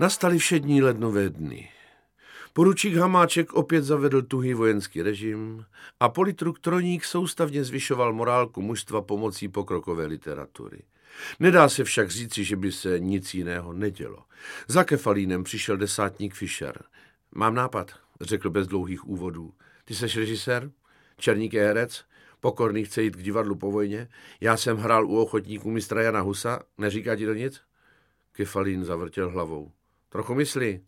Nastali všední lednové dny. Poručík Hamáček opět zavedl tuhý vojenský režim a politruk Troník soustavně zvyšoval morálku mužstva pomocí pokrokové literatury. Nedá se však říci, že by se nic jiného nedělo. Za Kefalínem přišel desátník Fischer. Mám nápad, řekl bez dlouhých úvodů. Ty jsi režisér? Černík je herec? Pokorný chce jít k divadlu po vojně? Já jsem hrál u ochotníků mistra Jana Husa. Neříká ti to nic? Kefalín zavrtěl hlavou. Trochu myslí.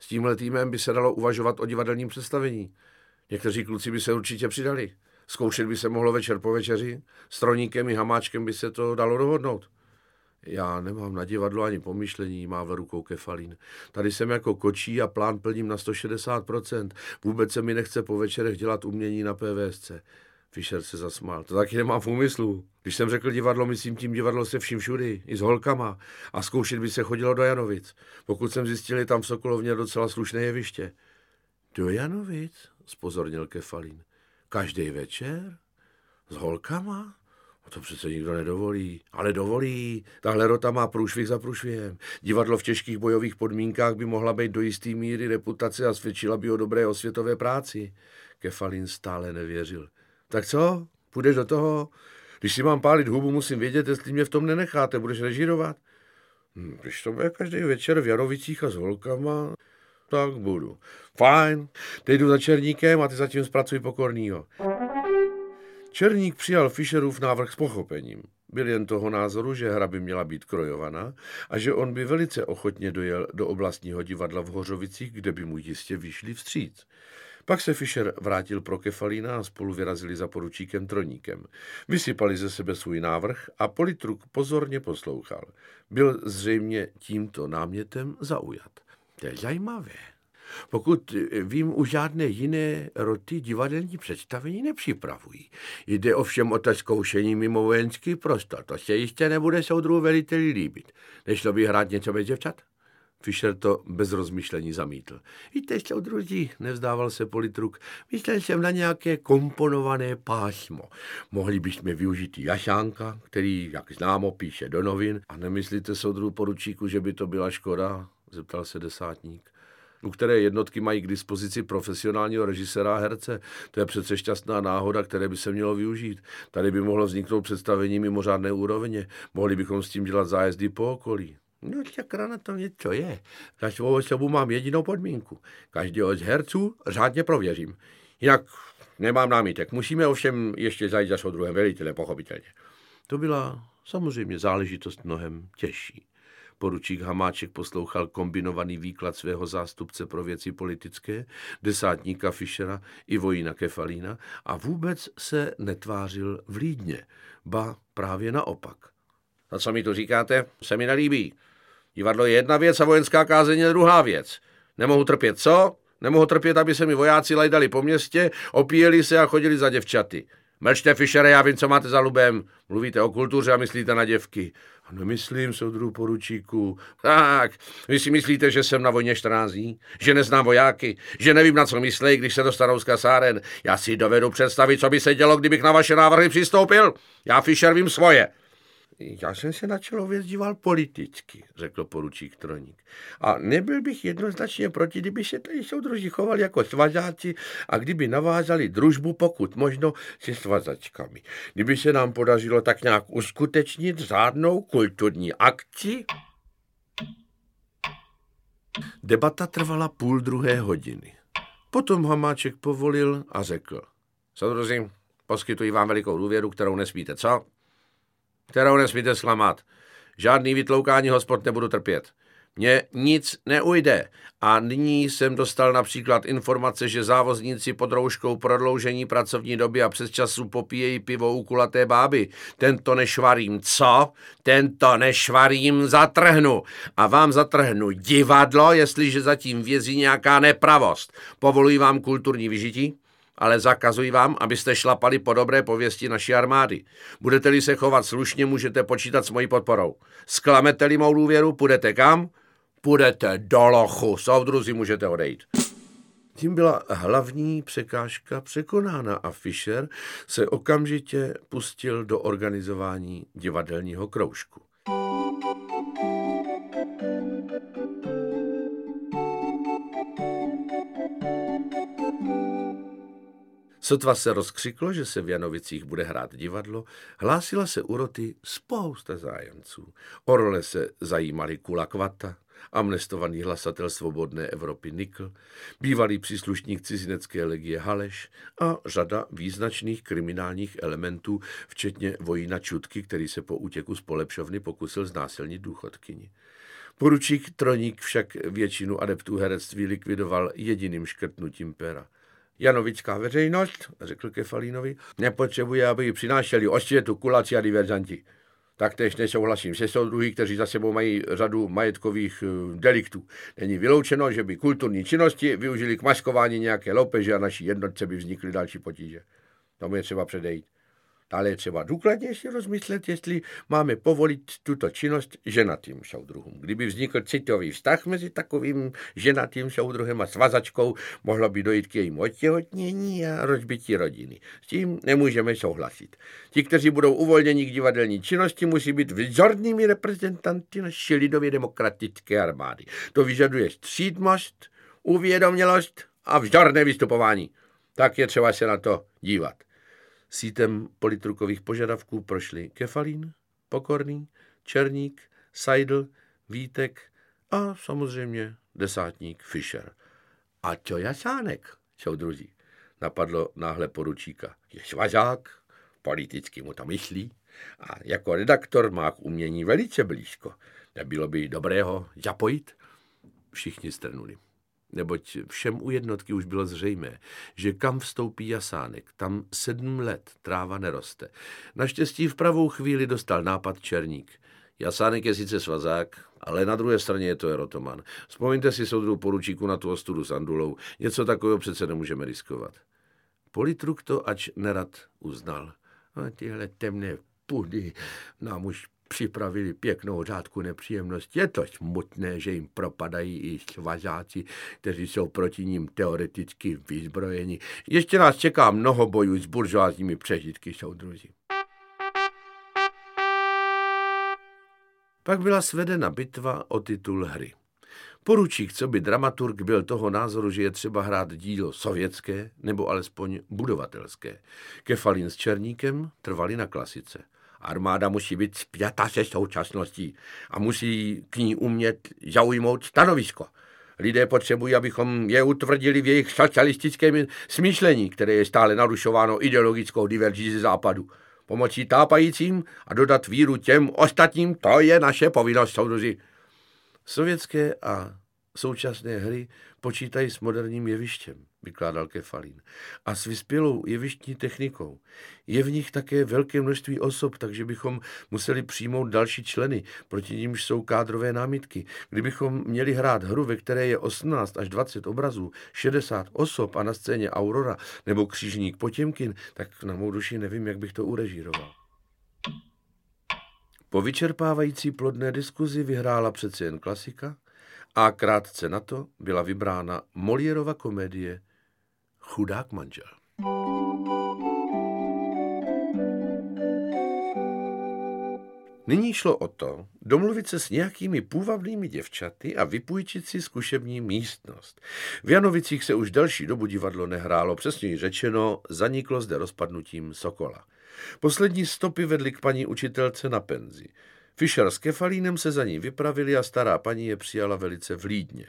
S tímhle týmem by se dalo uvažovat o divadelním představení. Někteří kluci by se určitě přidali. Zkoušet by se mohlo večer po večeři. S troníkem i hamáčkem by se to dalo dohodnout. Já nemám na divadlo ani pomyšlení, v rukou Kefalín. Tady jsem jako kočí a plán plním na 160%. Vůbec se mi nechce po večerech dělat umění na PVSC. Fischer se zasmál. To taky nemám v úmyslu. Když jsem řekl divadlo, myslím tím divadlo se vším všudy, i s holkama. A zkoušet by se chodilo do Janovic. Pokud jsem zjistil, je tam v Sokolovně docela slušné jeviště. Do Janovic? Spozornil Kefalín. Každý večer? S holkama? A to přece nikdo nedovolí. Ale dovolí. Tahle rota má průšvih za průšvihem. Divadlo v těžkých bojových podmínkách by mohla být do jisté míry reputace a svědčila by o dobré osvětové práci. Kefalín stále nevěřil. Tak co? Půjdeš do toho? Když si mám pálit hubu, musím vědět, jestli mě v tom nenecháte. Budeš režírovat? Hm, když to bude každý večer v Jarovicích a s holkama, tak budu. Fajn, teď jdu za Černíkem a ty zatím zpracuj pokornýho. Černík přijal Fischerův návrh s pochopením. Byl jen toho názoru, že hra by měla být krojovaná a že on by velice ochotně dojel do oblastního divadla v Hořovicích, kde by mu jistě vyšli vstříc. Pak se Fischer vrátil pro Kefalína a spolu vyrazili za poručíkem Troníkem. Vysypali ze sebe svůj návrh a politruk pozorně poslouchal. Byl zřejmě tímto námětem zaujat. To je zajímavé. Pokud vím, u žádné jiné roty divadelní představení nepřipravují. Jde ovšem o to zkoušení mimo vojenský prostor. To se jistě nebude soudru veliteli líbit. Nešlo by hrát něco bez děvčat? Fischer to bez rozmyšlení zamítl. Víte, soudruzi, nevzdával se politruk, myslel jsem na nějaké komponované pásmo. Mohli bychom využít Jašánka, který, jak známo, píše do novin. A nemyslíte, soudru poručíku, že by to byla škoda? Zeptal se desátník u které jednotky mají k dispozici profesionálního režiséra a herce. To je přece šťastná náhoda, které by se mělo využít. Tady by mohlo vzniknout představení mimořádné úrovně. Mohli bychom s tím dělat zájezdy po okolí. No čakra na tom něco je. Každou osobu mám jedinou podmínku. Každého z herců řádně prověřím. Jinak nemám námitek. Musíme ovšem ještě zajít za druhém velitele, pochopitelně. To byla samozřejmě záležitost mnohem těžší. Poručík Hamáček poslouchal kombinovaný výklad svého zástupce pro věci politické, desátníka Fischera i vojína Kefalína a vůbec se netvářil vlídně, ba právě naopak. A co mi to říkáte? Se mi nelíbí. Divadlo je jedna věc a vojenská kázeň je druhá věc. Nemohu trpět co? Nemohu trpět, aby se mi vojáci lajdali po městě, opíjeli se a chodili za děvčaty. Mlčte, Fischere, já vím, co máte za lubem. Mluvíte o kultuře a myslíte na děvky. A nemyslím, soudru poručíku. Tak, vy si myslíte, že jsem na vojně 14 dní? Že neznám vojáky? Že nevím, na co myslej, když se dostanou z kasáren? Já si dovedu představit, co by se dělo, kdybych na vaše návrhy přistoupil. Já, Fischer, vím svoje. Já jsem se na člověk díval politicky, řekl poručík Troník. A nebyl bych jednoznačně proti, kdyby se tady soudruží chovali jako svazáci a kdyby navázali družbu pokud možno se svazačkami. Kdyby se nám podařilo tak nějak uskutečnit řádnou kulturní akci. Debata trvala půl druhé hodiny. Potom Hamáček povolil a řekl. Soudruzi, poskytuji vám velikou důvěru, kterou nesmíte, co? Kterou nesmíte zklamat. Žádný vytloukání hospod nebudu trpět. Mně nic neujde. A nyní jsem dostal například informace, že závozníci pod rouškou prodloužení pracovní doby a přes času popíjejí pivo u kulaté báby. Tento nešvarím. Co? Tento nešvarím zatrhnu. A vám zatrhnu divadlo, jestliže zatím vězí nějaká nepravost. Povoluji vám kulturní vyžití? Ale zakazuji vám, abyste šlapali po dobré pověsti naší armády. Budete-li se chovat slušně, můžete počítat s mojí podporou. Sklamete-li mou důvěru, půjdete kam? Půjdete do lochu, soudruzi můžete odejít. Tím byla hlavní překážka překonána a Fischer se okamžitě pustil do organizování divadelního kroužku. Sotva se rozkřiklo, že se v Janovicích bude hrát divadlo, hlásila se u roty spousta zájemců. O role se zajímali Kula Kvata, amnestovaný hlasatel svobodné Evropy Nikl, bývalý příslušník cizinecké legie Haleš a řada význačných kriminálních elementů, včetně vojína Čutky, který se po útěku z polepšovny pokusil znásilnit důchodkyni. Poručík Troník však většinu adeptů herectví likvidoval jediným škrtnutím pera. Janovická veřejnost, řekl Kefalínovi, nepotřebuje, aby ji přinášeli osvětu, kulaci a diverzanti. Taktéž nesouhlasím se soudruhy, kteří za sebou mají řadu majetkových eh, deliktů. Není vyloučeno, že by kulturní činnosti využili k maskování nějaké loupeže a naší jednotce by vznikly další potíže. Tomu je třeba předejít. Ale je třeba důkladně si rozmyslet, jestli máme povolit tuto činnost ženatým soudruhům. Kdyby vznikl citový vztah mezi takovým ženatým soudruhem a svazačkou, mohlo by dojít k jejímu otěhotnění a rozbití rodiny. S tím nemůžeme souhlasit. Ti, kteří budou uvolněni k divadelní činnosti, musí být vzornými reprezentanty naší lidově demokratické armády. To vyžaduje střídmost, uvědomělost a vzorné vystupování. Tak je třeba se na to dívat. Sítem politrukových požadavků prošli Kefalín, Pokorný, Černík, Seidl, Vítek a samozřejmě desátník Fischer. A čo Jasánek, soudruzí, napadlo náhle poručíka. Je švažák, politicky mu to myslí a jako redaktor má k umění velice blízko. Nebylo by dobrého zapojit? Všichni strnuli neboť všem u jednotky už bylo zřejmé, že kam vstoupí jasánek, tam sedm let tráva neroste. Naštěstí v pravou chvíli dostal nápad Černík. Jasánek je sice svazák, ale na druhé straně je to erotoman. Vzpomeňte si soudru poručíku na tu ostudu s Andulou. Něco takového přece nemůžeme riskovat. Politruk to ač nerad uznal. A tyhle temné pudy nám už připravili pěknou řádku nepříjemností. Je to smutné, že jim propadají i svazáci, kteří jsou proti ním teoreticky vyzbrojeni. Ještě nás čeká mnoho bojů s buržoázními přežitky, soudruzi. Pak byla svedena bitva o titul hry. Poručík, co by dramaturg, byl toho názoru, že je třeba hrát dílo sovětské nebo alespoň budovatelské. Kefalin s Černíkem trvali na klasice. Armáda musí být spjata se současností a musí k ní umět zaujmout stanovisko. Lidé potřebují, abychom je utvrdili v jejich socialistickém smýšlení, které je stále narušováno ideologickou diverzí ze západu. Pomocí tápajícím a dodat víru těm ostatním, to je naše povinnost, soudruzi. Sovětské a současné hry počítají s moderním jevištěm, vykládal Kefalín, a s vyspělou jevištní technikou. Je v nich také velké množství osob, takže bychom museli přijmout další členy, proti nímž jsou kádrové námitky. Kdybychom měli hrát hru, ve které je 18 až 20 obrazů, 60 osob a na scéně Aurora nebo křížník Potěmkin, tak na mou duši nevím, jak bych to urežíroval. Po vyčerpávající plodné diskuzi vyhrála přece jen klasika, a krátce na to byla vybrána Molierova komedie Chudák manžel. Nyní šlo o to domluvit se s nějakými půvabnými děvčaty a vypůjčit si zkušební místnost. V Janovicích se už další dobu divadlo nehrálo, přesněji řečeno, zaniklo zde rozpadnutím Sokola. Poslední stopy vedly k paní učitelce na penzi. Fischer s Kefalínem se za ní vypravili a stará paní je přijala velice vlídně.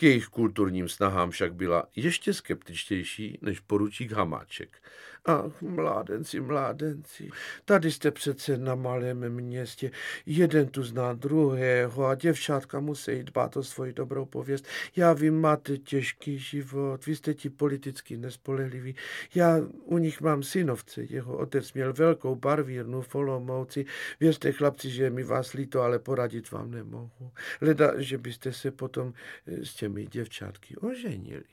K jejich kulturním snahám však byla ještě skeptičtější než poručík Hamáček. Ach, mládenci, mládenci, tady jste přece na malém městě. Jeden tu zná druhého a děvčátka musí dbát o svoji dobrou pověst. Já vím, máte těžký život, vy jste ti politicky nespolehliví. Já u nich mám synovce, jeho otec měl velkou barvírnu v Olomouci. Věřte, chlapci, že mi vás líto, ale poradit vám nemohu. Leda, že byste se potom eh, s těmi děvčátky oženili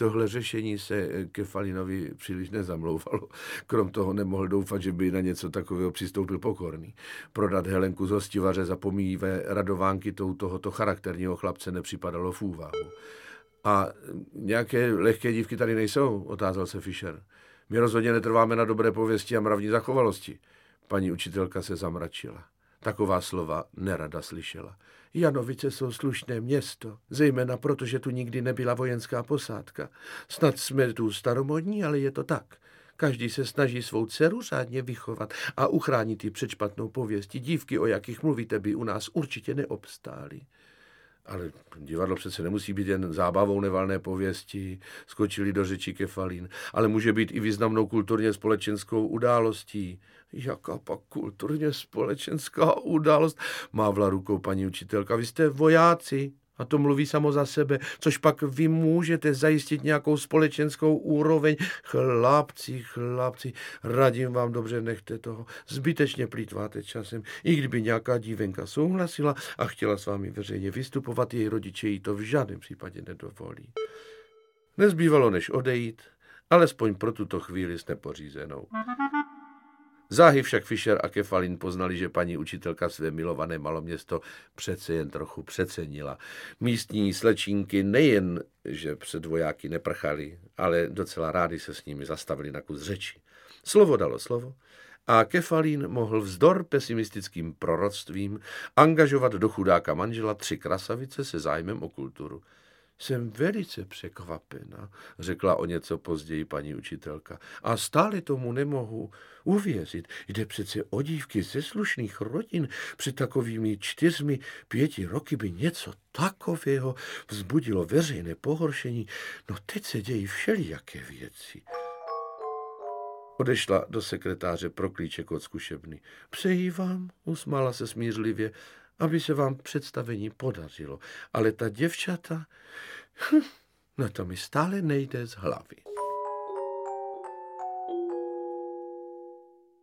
tohle řešení se Kefalinovi příliš nezamlouvalo. Krom toho nemohl doufat, že by na něco takového přistoupil pokorný. Prodat Helenku z hostivaře za pomíjivé radovánky tou tohoto charakterního chlapce nepřipadalo v úvahu. A nějaké lehké dívky tady nejsou, otázal se Fischer. My rozhodně netrváme na dobré pověsti a mravní zachovalosti. Paní učitelka se zamračila. Taková slova nerada slyšela. Janovice jsou slušné město, zejména proto, že tu nikdy nebyla vojenská posádka. Snad jsme tu staromodní, ale je to tak. Každý se snaží svou dceru řádně vychovat a uchránit ji před špatnou pověstí. Dívky, o jakých mluvíte, by u nás určitě neobstály. Ale divadlo přece nemusí být jen zábavou nevalné pověsti, skočili do řeči Kefalín, ale může být i významnou kulturně společenskou událostí. Jaká pak kulturně společenská událost? Mávla rukou paní učitelka. Vy jste vojáci, a to mluví samo za sebe, což pak vy můžete zajistit nějakou společenskou úroveň. Chlapci, chlapci, radím vám dobře, nechte toho. Zbytečně plítváte časem. I kdyby nějaká dívenka souhlasila a chtěla s vámi veřejně vystupovat, její rodiče jí to v žádném případě nedovolí. Nezbývalo než odejít, alespoň pro tuto chvíli s nepořízenou. Záhy však Fischer a Kefalin poznali, že paní učitelka své milované maloměsto přece jen trochu přecenila. Místní slečínky nejen, že před vojáky neprchali, ale docela rádi se s nimi zastavili na kus řeči. Slovo dalo slovo a Kefalín mohl vzdor pesimistickým proroctvím angažovat do chudáka manžela tři krasavice se zájmem o kulturu. Jsem velice překvapena, řekla o něco později paní učitelka. A stále tomu nemohu uvěřit. Jde přece o dívky ze slušných rodin. Před takovými čtyřmi, pěti roky by něco takového vzbudilo veřejné pohoršení. No teď se dějí všelijaké věci. Odešla do sekretáře pro klíček od zkušebny. Přeji vám, usmála se smířlivě, aby se vám představení podařilo. Ale ta děvčata, hm, na to mi stále nejde z hlavy.